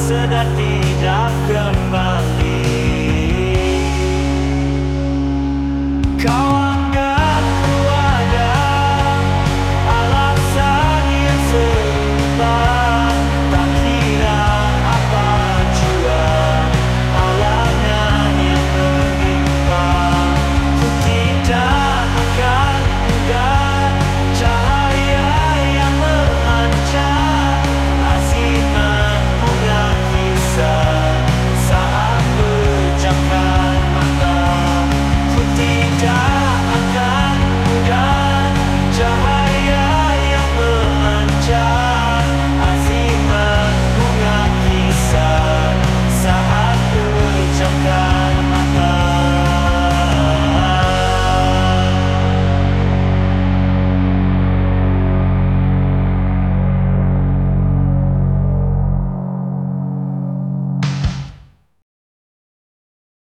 sudah tidak kembali.